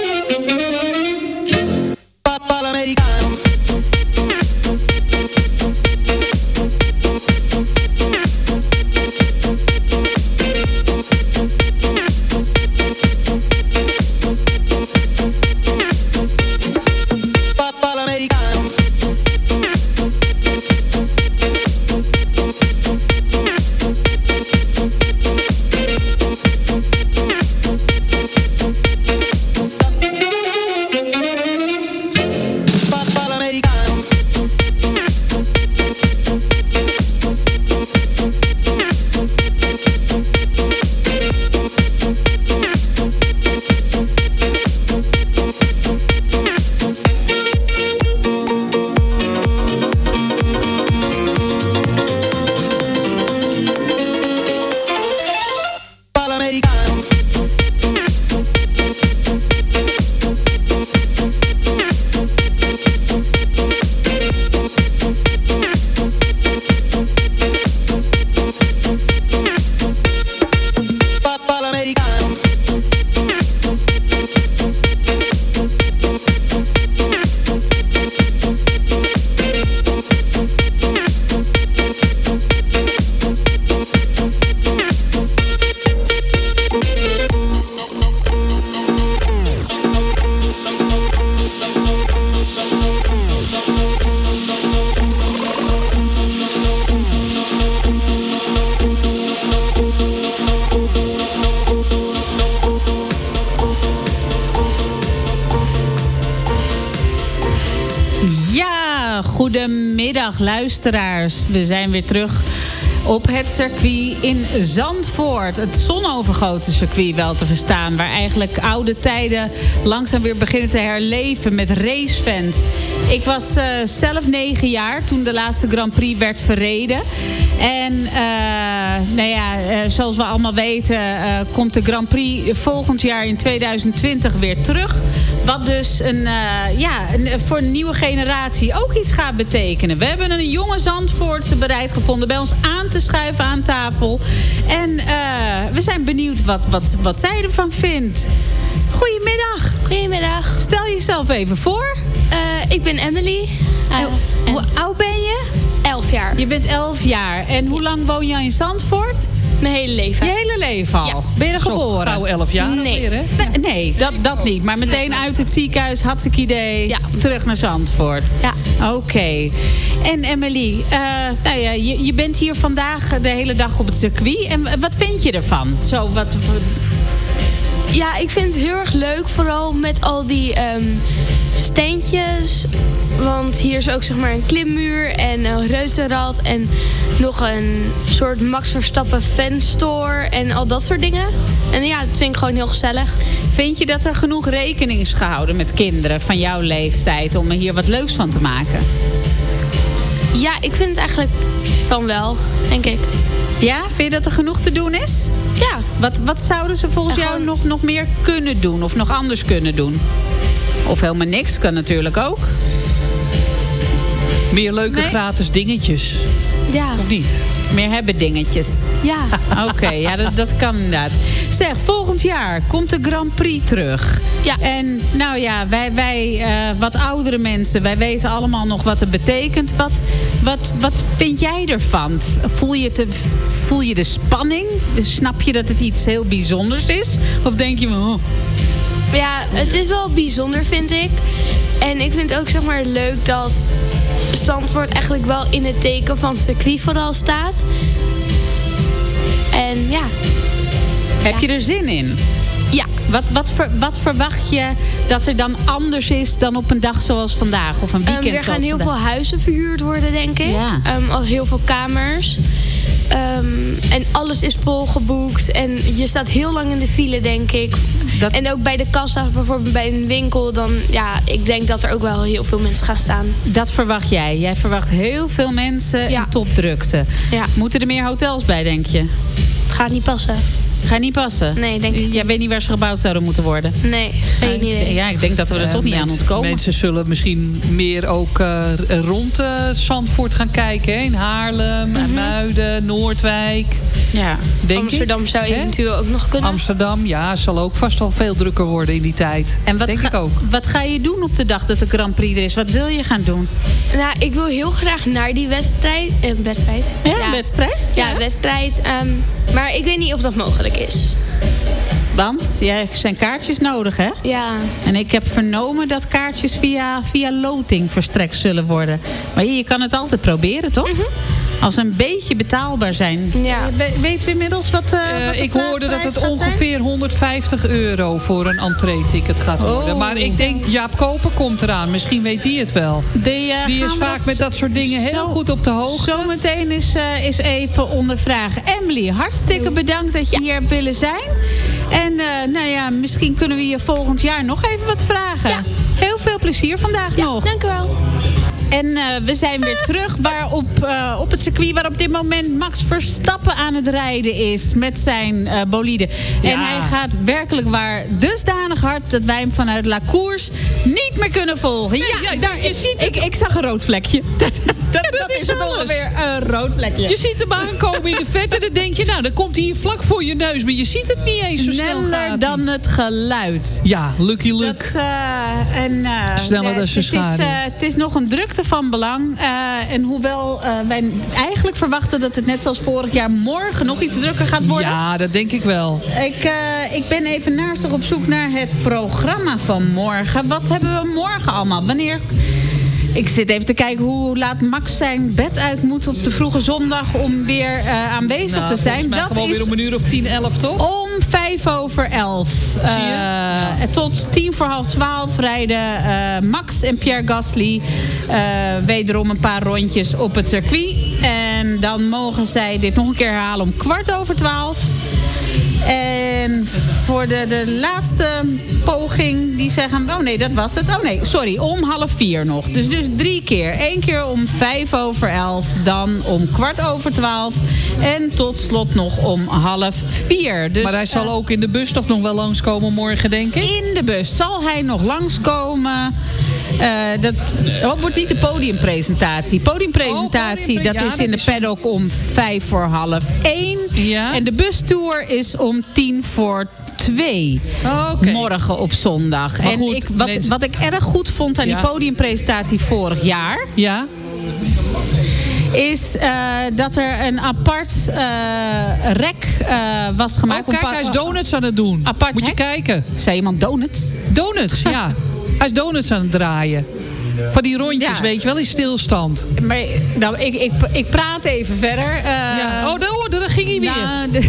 Luisteraars. We zijn weer terug op het circuit in Zandvoort. Het zonovergoten circuit wel te verstaan. Waar eigenlijk oude tijden langzaam weer beginnen te herleven met racefans. Ik was uh, zelf negen jaar toen de laatste Grand Prix werd verreden. En uh, nou ja, uh, zoals we allemaal weten komt de Grand Prix volgend jaar in 2020 weer terug. Wat dus een, ja, een, voor een nieuwe generatie ook iets gaat betekenen. We hebben een jonge Zandvoortse bereid gevonden bij ons aan te schuiven aan tafel. En uh, we zijn benieuwd wat, wat, wat zij ervan vindt. Goedemiddag. Goedemiddag. Stel jezelf even voor. Uh, ik ben Emily. Hoe oud ben je? Elf jaar. Je bent elf jaar. En hoe lang woon je in Zandvoort? Mijn hele leven. Je hele leven al? Ja. Ben je er geboren? Gauw elf jaar nee. Weer, hè? Nee, nee dat, dat niet. Maar meteen uit het ziekenhuis, hartstikke idee. Ja. Terug naar Zandvoort. Ja. Oké. Okay. En Emily, uh, nou ja, je, je bent hier vandaag de hele dag op het circuit. En wat vind je ervan? Zo, wat... Ja, ik vind het heel erg leuk. Vooral met al die um, steentjes. Want hier is ook zeg maar een klimmuur en een reuzenrad. En nog een soort Max Verstappen fanstore. En al dat soort dingen. En ja, dat vind ik gewoon heel gezellig. Vind je dat er genoeg rekening is gehouden met kinderen van jouw leeftijd... om er hier wat leuks van te maken? Ja, ik vind het eigenlijk van wel, denk ik. Ja, vind je dat er genoeg te doen is? Ja. Wat, wat zouden ze volgens jou nog, nog meer kunnen doen? Of nog anders kunnen doen? Of helemaal niks, kan natuurlijk ook. Meer leuke nee? gratis dingetjes. Ja. Of niet? Meer hebben dingetjes. Ja. Oké, okay, ja, dat, dat kan inderdaad. Zeg, volgend jaar komt de Grand Prix terug. Ja. En nou ja, wij, wij uh, wat oudere mensen, wij weten allemaal nog wat het betekent. Wat, wat, wat vind jij ervan? Voel je, te, voel je de spanning? Snap je dat het iets heel bijzonders is? Of denk je, oh. Ja, het is wel bijzonder, vind ik. En ik vind ook zeg maar leuk dat Zandvoort eigenlijk wel in het teken van het circuit vooral staat. En ja. Heb je er zin in? Ja. Wat, wat, ver, wat verwacht je dat er dan anders is dan op een dag zoals vandaag? Of een weekend um, er gaan heel vandaag? veel huizen verhuurd worden, denk ik. Ja. Um, al heel veel kamers. Um, en alles is volgeboekt. En je staat heel lang in de file, denk ik. Dat... En ook bij de kassa, bijvoorbeeld bij een winkel. Dan, ja, ik denk dat er ook wel heel veel mensen gaan staan. Dat verwacht jij. Jij verwacht heel veel mensen ja. in topdrukte. Ja. Moeten er meer hotels bij, denk je? Het gaat niet passen. Gaat niet passen? Nee, denk ik Jij weet niet waar ze gebouwd zouden moeten worden? Nee, geen idee. Ja, ik denk dat we er uh, toch niet mensen, aan ontkomen. Mensen zullen misschien meer ook uh, rond uh, Zandvoort gaan kijken. Hè? In Haarlem, mm -hmm. Muiden, Noordwijk. Ja, denk Amsterdam ik. zou eventueel ook nog kunnen. Amsterdam, ja, zal ook vast wel veel drukker worden in die tijd. En wat denk ga, ik ook. Wat ga je doen op de dag dat de Grand Prix er is? Wat wil je gaan doen? Nou, ik wil heel graag naar die wedstrijd. Eh, wedstrijd? Ja, ja. wedstrijd? Ja, ja. wedstrijd. Um, maar ik weet niet of dat mogelijk is. Want ja, er zijn kaartjes nodig, hè? Ja. En ik heb vernomen dat kaartjes via, via loting verstrekt zullen worden. Maar je kan het altijd proberen, toch? Mm -hmm. Als ze een beetje betaalbaar zijn. Ja. We, weten we inmiddels wat, uh, uh, wat Ik hoorde dat het ongeveer zijn? 150 euro voor een entree-ticket gaat worden. Oh. Maar ik denk, Jaap Koper komt eraan. Misschien weet die het wel. Die, uh, die is vaak met dat soort dingen heel goed op de hoogte. Zometeen is, uh, is even ondervragen. Emily, hartstikke bedankt dat je ja. hier hebt willen zijn. En uh, nou ja, misschien kunnen we je volgend jaar nog even wat vragen. Ja. Heel veel plezier vandaag ja, nog. Dank u wel. En uh, we zijn weer terug waar op, uh, op het circuit waar op dit moment Max Verstappen aan het rijden is met zijn uh, bolide. Ja. En hij gaat werkelijk waar dusdanig hard dat wij hem vanuit La Course niet meer kunnen volgen. Nee, ja, ja, daar, je ziet ik, ik zag een rood vlekje. Dat, dat, dat, dat is is het ongeveer een rood vlekje. Je ziet hem aankomen in de vette. Dan denk je, nou, dan komt hij hier vlak voor je neus. Maar je ziet het niet eens zo snel Sneller dan het geluid. Ja, lucky luck. Dat, en, Sneller dan het, is, het is nog een drukte van belang. En hoewel wij eigenlijk verwachten dat het net zoals vorig jaar morgen nog iets drukker gaat worden. Ja, dat denk ik wel. Ik, ik ben even naastig op zoek naar het programma van morgen. Wat hebben we morgen allemaal? Wanneer... Ik zit even te kijken hoe laat Max zijn bed uit moet op de vroege zondag om weer aanwezig nou, te zijn. Dat gewoon is weer om een uur of tien, elf, toch? Om vijf over elf. Zie je? Eh, Tot tien voor half twaalf rijden eh, Max en Pierre Gasly eh, wederom een paar rondjes op het circuit. En dan mogen zij dit nog een keer herhalen om kwart over twaalf. En voor de, de laatste poging, die zeggen... Oh nee, dat was het. Oh nee, sorry, om half vier nog. Dus, dus drie keer. Eén keer om vijf over elf, dan om kwart over twaalf... en tot slot nog om half vier. Dus, maar hij zal eh, ook in de bus toch nog wel langskomen morgen, denk ik? in de bus zal hij nog langskomen. Eh dat oh, wordt niet de podiumpresentatie. Podiumpresentatie, Oh, dat ja, is in dat de paddock om vijf voor half één. Ja. En de bustour is om tien voor twee. Oké. Morgen op zondag. En ik, wat, mensen- wat ik erg goed vond aan Ja. die podiumpresentatie vorig jaar... Ja? is eh, dat er een apart eh, rek was gemaakt. Oh, kijk, hij is donuts aan het doen. Apart Moet je kijken. Zei iemand donuts? Donuts, ja. Hij is donuts aan het draaien. Van die rondjes, Ja. weet je wel, in stilstand. Maar, nou, ik, ik, ik praat even verder. Eh, Ja. Oh, daar, daar ging hij weer. nou,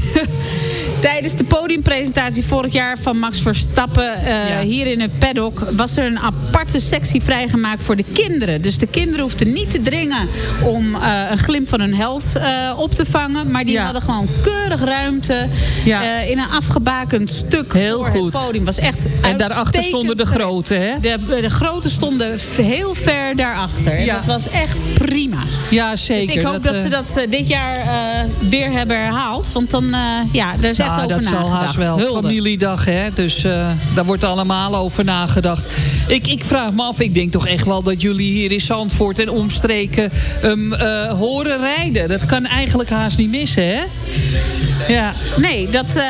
tijdens de podiumpresentatie vorig jaar van Max Verstappen... eh, Ja. hier in het paddock... was er een aparte sectie vrijgemaakt voor de kinderen. Dus de kinderen hoefden niet te dringen... om eh, een glimp van hun held eh, op te vangen. Maar die Ja. hadden gewoon keurig ruimte... Ja. in een afgebakend stuk Heel voor goed. het podium. was echt En daarachter stonden de grote, hè? de, de grote stonden heel ver daarachter. En. Dat was echt prima. Ja, zeker. Dus ik hoop dat, ze dat dit jaar weer hebben herhaald. Want dan, ja, daar is Nou, over dat zal haast wel. Hulde. Familiedag, hè? Dus eh, daar wordt allemaal over nagedacht. Ik, ik vraag me af, ik denk toch echt wel dat jullie hier in Zandvoort en omstreken hem eh, horen rijden. Dat kan eigenlijk haast niet missen, hè? Ja. Nee, dat, eh,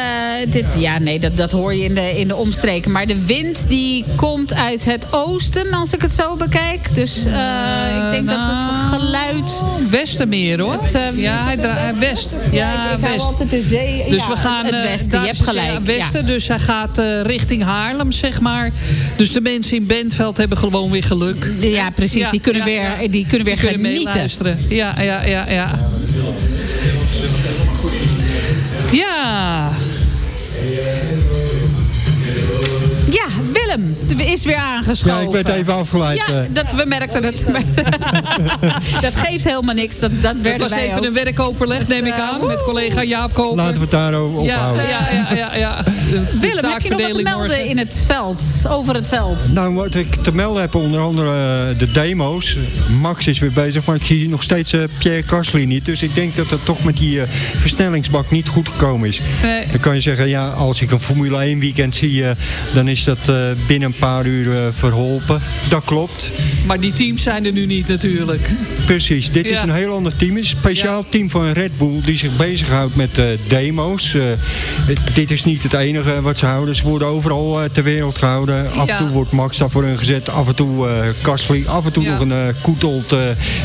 dit, ja, nee dat, dat hoor je in de, in de omstreken. Maar de wind die komt uit het oosten, als ik het zo bekijk. Dus ik denk dat het geluid... Westermeer, hoor. Het, ja, hij draait west. Ja, ik, ik west. altijd de zee. Dus ja, we gaan het eh, westen, je hebt het, gelijk. ja, westen, dus hij gaat eh, richting Haarlem, zeg maar. Dus de mensen in Bentveld hebben gewoon weer geluk. Ja, precies. Die kunnen weer. Die kunnen weer genieten. meeluisteren. Ja, ja, ja, ja. Ja. Willem is weer aangeschoven. Ja, ik werd even afgeleid. Ja, eh. dat, we merkten het. dat geeft helemaal niks. Dat, dat werden was even ook. een werkoverleg, neem ik aan, met collega Jaap Koper. Laten we het daarover ja, ophouden. ja, ja, ja, ja. De Willem, heb je nog wat te melden morgen. in het veld? Over het veld? Nou, wat ik te melden heb, onder andere eh, de demo's. Max is weer bezig, maar ik zie nog steeds eh, Pierre Gasly niet. Dus ik denk dat het toch met die versnellingsbak niet goed gekomen is. Nee. Dan kan je zeggen, ja, als ik een Formule 1 weekend zie, dan is dat eh, binnen een paar uur eh, verholpen. Dat klopt. Maar die teams zijn er nu niet natuurlijk. Precies, dit is een heel ander team. Het is een speciaal team van Red Bull die zich bezighoudt met eh, demo's. Eh, dit is niet het enige wat ze houden. Ze worden overal ter wereld gehouden. Af en toe wordt Max daar voor hun gezet. Af en toe Gasly. Af en toe nog een koetelt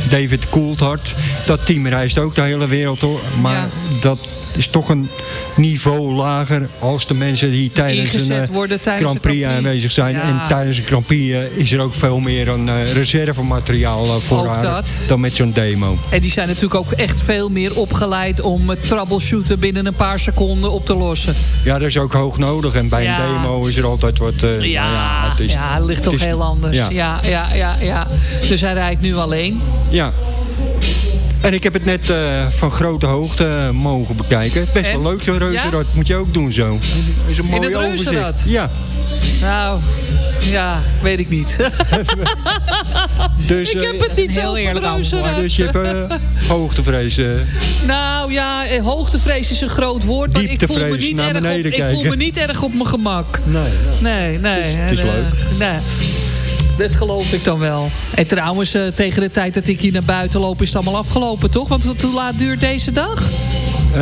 David Coulthard. Dat team reist ook de hele wereld door. Maar dat is toch een niveau lager als de mensen die tijdens een Ingezet worden tijdens Grand Prix Grand Zijn. Ja. En tijdens een Grand Prix eh, is er ook veel meer een eh, reservemateriaal eh, voorradig dat. dan met zo'n demo. En die zijn natuurlijk ook echt veel meer opgeleid om het troubleshooten binnen een paar seconden op te lossen. Ja, dat is ook hoog nodig. En bij Ja. een demo is er altijd wat... nou Ja, het is- ja, het ligt toch heel anders. Ja. Ja, ja, ja, Dus hij rijdt nu alleen. ja. En ik heb het net eh, van grote hoogte eh, mogen bekijken. Best En? wel leuk, zo'n reuzenrad. Ja? Moet je ook doen zo. Is een mooi het overzicht. reuzenrad? Ja. Nou, ja, weet ik niet. Dus, ik eh, heb het niet zo het eerlijk reuzenrad. antwoord. dus je hebt eh, hoogtevrees. eh. Nou ja, eh, hoogtevrees is een groot woord. Maar ik voel, me Dieptevrees, niet naar erg op, ik voel me niet erg op mijn gemak. Nee, Nee, nee. Het is- het eh, leuk. Nee. Dat geloof ik dan wel. En trouwens, eh, tegen de tijd dat ik hier naar buiten loop... is het allemaal afgelopen, toch? Want hoe laat duurt deze dag? Eh,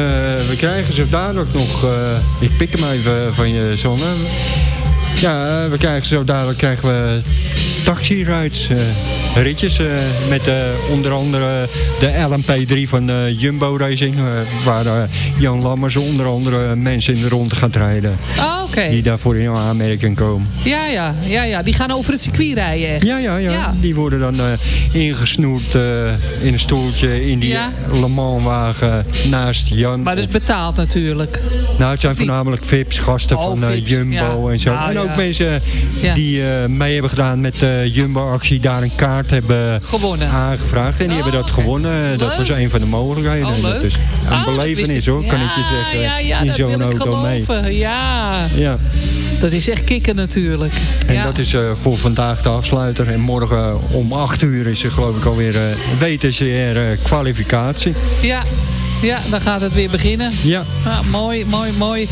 we krijgen zo dadelijk nog... eh, ik pik hem even van je zonne. Ja, we krijgen zo dadelijk krijgen we taxi-rides, eh, ritjes. eh, met eh, onder andere de LMP3 van Jumbo Racing. waar Jan Lammers onder andere mensen in de rond gaat rijden. Ah, oké. Die daarvoor in aanmerking komen. Ja, ja, ja, ja, die gaan over het circuit rijden echt. Ja, ja, ja. Die worden dan ingesnoerd in een stoeltje in die Ja. Le Mans wagen naast Jan. Maar dat is betaald natuurlijk. Nou, het zijn voornamelijk VIP's, gasten Oh, van VIP's, Jumbo ja. en zo. Nou, en ook mensen die mee hebben gedaan met de Jumbo-actie, daar een kaart hebben Gewonnen. aangevraagd. En die hebben dat gewonnen. Dat was een van de mogelijkheden. Oh, En dat leuk. is een Oh, belevenis hoor, kan ik je zeggen. Ja, ja, in dat zo'n auto mee. Ja. Ja. Dat is echt kicken natuurlijk. En ja. dat is eh, voor vandaag de afsluiter. En morgen om 8 uur is er geloof ik alweer uh, WTCR-kwalificatie. Ja. Ja, dan gaat het weer beginnen. Ja. Ah, mooi, mooi, mooi.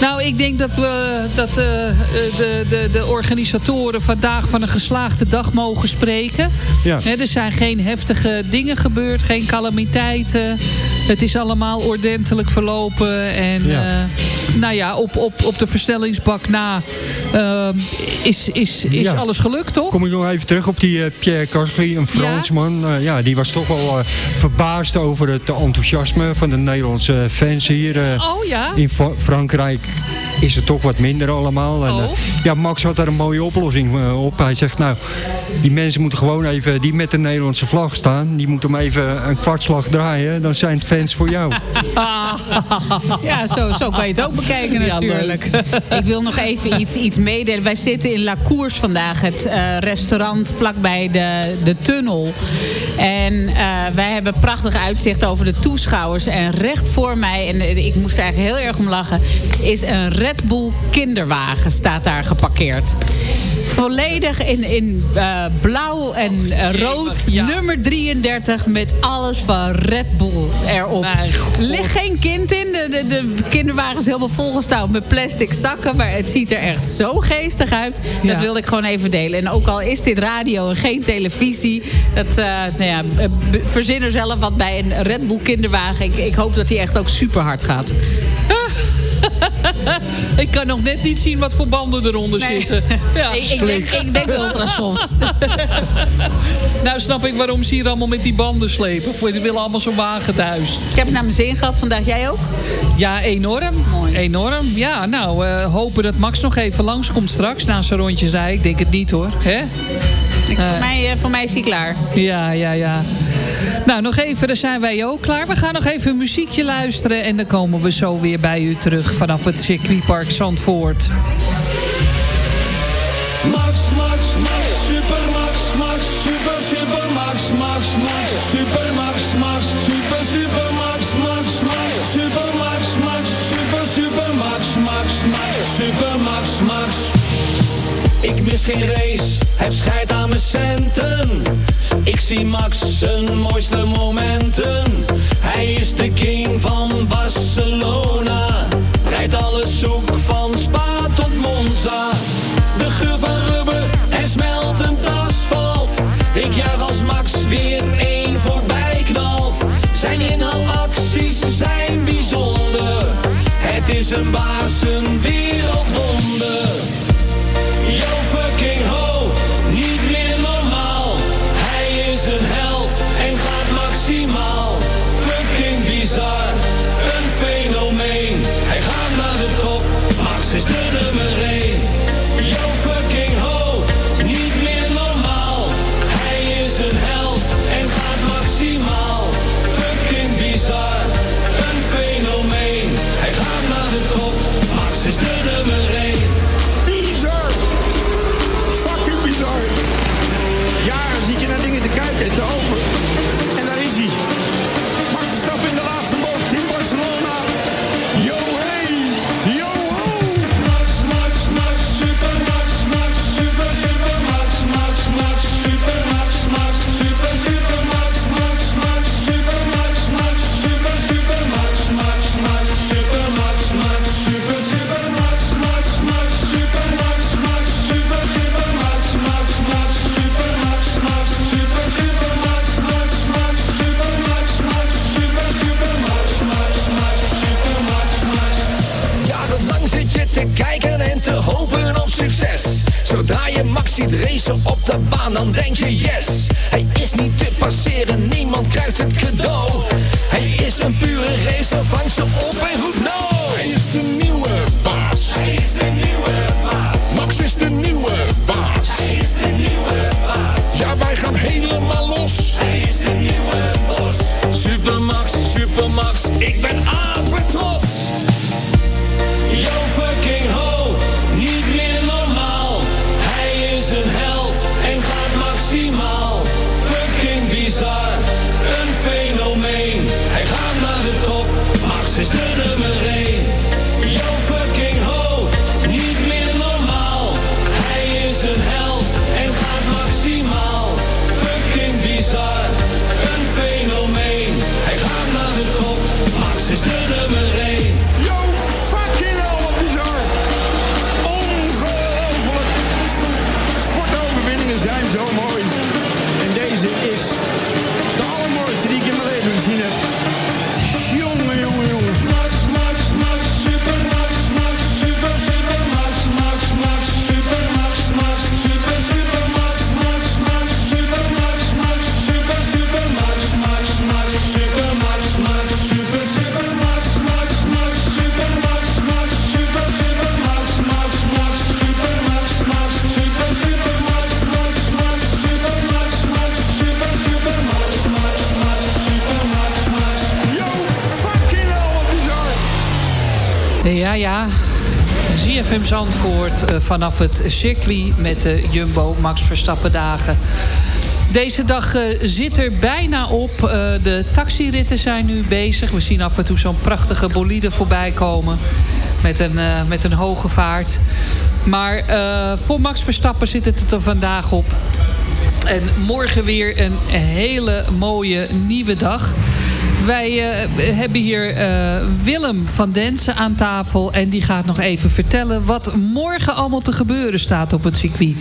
Nou, ik denk dat we dat, eh, de, de, de organisatoren vandaag van een geslaagde dag mogen spreken. Ja. Er zijn geen heftige dingen gebeurd, geen calamiteiten. Het is allemaal ordentelijk verlopen. En Ja. eh, nou ja, op, op, op de versnellingsbak na eh, is, is, is Ja. alles gelukt, toch? Kom ik nog even terug op die eh, Pierre Gasly, een Fransman. Ja? ja, die was toch wel verbaasd over het enthousiasme van de Nederlandse fans hier. Oh ja? In Fra- Frankrijk is het toch wat minder allemaal. En, Oh. eh, ja, Max had daar een mooie oplossing eh, op. Hij zegt, nou, die mensen moeten gewoon even, die met de Nederlandse vlag staan, die moeten hem even een kwartslag draaien. Dan zijn het fans voor jou. Ja, zo, zo kan je het ook bekijken Ja, natuurlijk. Ik wil nog even iets, iets meedelen. Wij zitten in La Cours vandaag, het eh, restaurant vlakbij de, de tunnel. En eh, wij hebben prachtig uitzicht over de toeschouwers. En recht voor mij, en ik moest er eigenlijk heel erg om lachen... is een Red Bull kinderwagen staat daar geparkeerd. Volledig in, in eh, blauw en eh, rood. Nummer 33 met alles van Red Bull erop. Er ligt geen kind in. De, de, de kinderwagen is helemaal volgestouwd met plastic zakken. Maar het ziet er echt zo geestig uit. Ja. Dat wilde ik gewoon even delen. En ook al is dit radio en geen televisie. Dat, eh, nou ja, verzin er zelf wat bij een Red Bull kinderwagen. Ik, ik hoop dat die echt ook super hard gaat. Ik kan nog net niet zien wat voor banden eronder Nee. zitten. Ja. ik, ik, denk, ik denk ultrasoft. Nou snap ik waarom ze hier allemaal met die banden slepen. Voor Die willen allemaal zo'n wagen thuis. Ik heb het naar mijn zin gehad vandaag. Jij ook? Ja, enorm. Mooi. Enorm. Ja, nou, eh, hopen dat Max nog even langskomt straks na zijn rondje zei. Ik denk het niet hoor. Hè? Ik, voor, mij, eh, voor mij is hij klaar. Ja, ja, ja. Nou, nog even, dan zijn wij ook klaar. We gaan nog even een muziekje luisteren. En dan komen we zo weer bij u terug vanaf het circuitpark Zandvoort. Max, Max, Max, super Max, Max, super, super Max, Max, Max, super Max, Max, super, super Max, Max, Max, super Max, Max, super, super Max, Max, Max, super Max, Max. Ik mis geen race, heb scheid aan mijn centen. Ik zie Max zijn mooiste momenten. Hij is de king van Barcelona. Rijdt alles zoek van Spa tot Monza. De geur van rubber en smeltend asfalt. Ik juich als Max weer één voorbij knalt. Zijn inhaalacties zijn bijzonder. Het is een baas, de baan, dan denk je yes. Hij is niet te passeren, niemand krijgt het cadeau. Hij is een pure racer, vang ze op en roep no. Zandvoort eh, vanaf het circuit met de Jumbo Max Verstappen dagen. Deze dag eh, zit er bijna op. Eh, de taxiritten zijn nu bezig. We zien af en toe zo'n prachtige bolide voorbij komen. Met een, met een hoge vaart. Maar voor Max Verstappen zit het er vandaag op. En morgen weer een hele mooie nieuwe dag. Wij eh, hebben hier eh, Willem van Densen aan tafel. En die gaat nog even vertellen wat morgen allemaal te gebeuren staat op het circuit.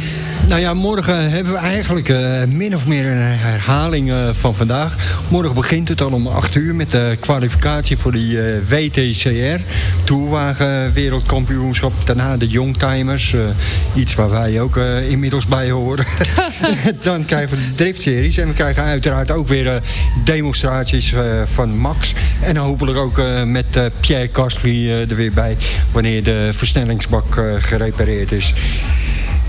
Nou ja, morgen hebben we eigenlijk eh, min of meer een herhaling van vandaag. Morgen begint het al om 8 uur met de kwalificatie voor die WTCR. Tourwagen Wereldkampioenschap. Daarna de Youngtimers. iets waar wij ook inmiddels bij horen. Dan krijgen we de driftseries. En we krijgen uiteraard ook weer demonstraties eh, van Max. En hopelijk ook eh, met eh, Pierre Gasly eh, er weer bij. Wanneer de versnellingsbak gerepareerd is.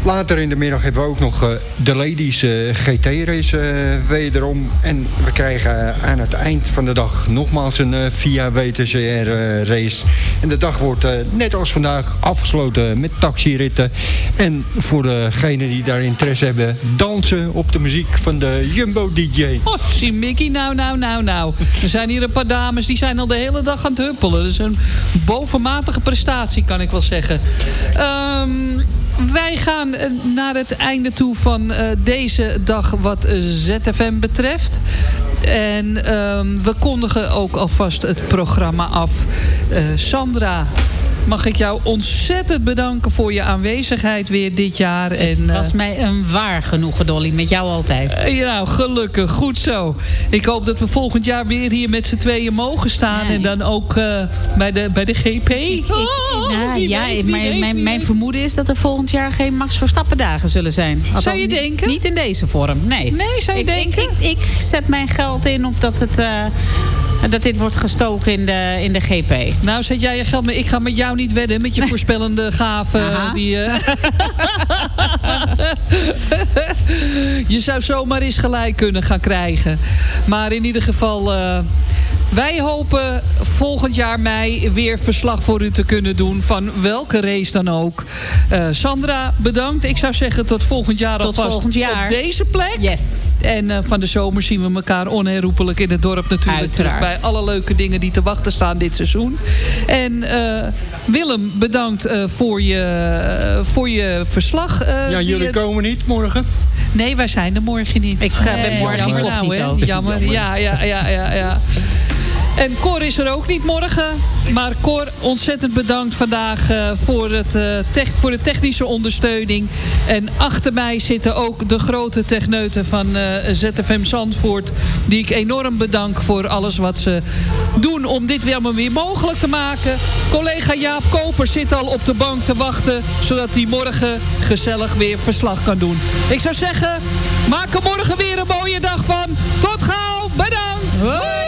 Later in de middag hebben we ook nog eh, de ladies eh, GT-race eh, wederom. En we krijgen aan het eind van de dag nogmaals een VIA WTCR-race. en de dag wordt net als vandaag afgesloten met taxiritten. En voor degenen die daar interesse hebben, dansen op de muziek van de Jumbo-DJ. Oh, zie Mickey, nou, nou, nou, nou. Er zijn hier een paar dames, die zijn al de hele dag aan het huppelen. Dat is een bovenmatige prestatie, kan ik wel zeggen. Ehm, wij gaan eh, naar het einde toe van eh, deze dag wat eh, ZFM betreft. En ehm, we kondigen ook alvast het programma af. Sandra, mag ik jou ontzettend bedanken voor je aanwezigheid weer dit jaar. Het en, eh, was mij een waar genoegen, Dolly. Met jou altijd. eh, Ja, gelukkig. Goed zo. Ik hoop dat we volgend jaar weer hier met z'n tweeën mogen staan. En dan ook eh, bij, de, bij de GP. Oh, Nou, ja, weet, mijn, weet, mijn, wie mijn weet. vermoeden is dat er volgend jaar geen Max Verstappen dagen zullen zijn. Zou je denken? Niet in deze vorm, nee. Nee, zou je ik, denken? Ik, ik, ik zet mijn geld in op dat, het, dat dit wordt gestoken in de, in de GP. Nou, zet jij je geld mee. Ik ga met jou niet wedden met je voorspellende gaven. Aha. Die, eh, je zou zomaar eens gelijk kunnen gaan krijgen. Maar in ieder geval... eh, wij hopen volgend jaar mei weer verslag voor u te kunnen doen. Van welke race dan ook. Eh, Sandra, bedankt. Ik zou zeggen tot volgend jaar Tot alvast volgend jaar. op deze plek. Yes. En eh, van de zomer zien we elkaar onherroepelijk in het dorp natuurlijk terug. Uiteraard. Bij alle leuke dingen die te wachten staan dit seizoen. En eh, Willem, bedankt eh, voor, je, voor je verslag. eh, Ja, jullie je- komen niet morgen? Nee, wij zijn er morgen niet. Ik, ben morgen jammer incognito. nou. Jammer, ja, ja, ja, ja, ja. En Cor is er ook niet morgen. Maar Cor, ontzettend bedankt vandaag uh, voor, het, uh, tech, voor de technische ondersteuning. En achter mij zitten ook de grote techneuten van uh, ZFM Zandvoort. Die ik enorm bedank voor alles wat ze doen om dit weer weer mogelijk te maken. Collega Jaap Koper zit al op de bank te wachten. Zodat hij morgen gezellig weer verslag kan doen. Ik zou zeggen, maak er morgen weer een mooie dag van. Tot gauw, bedankt.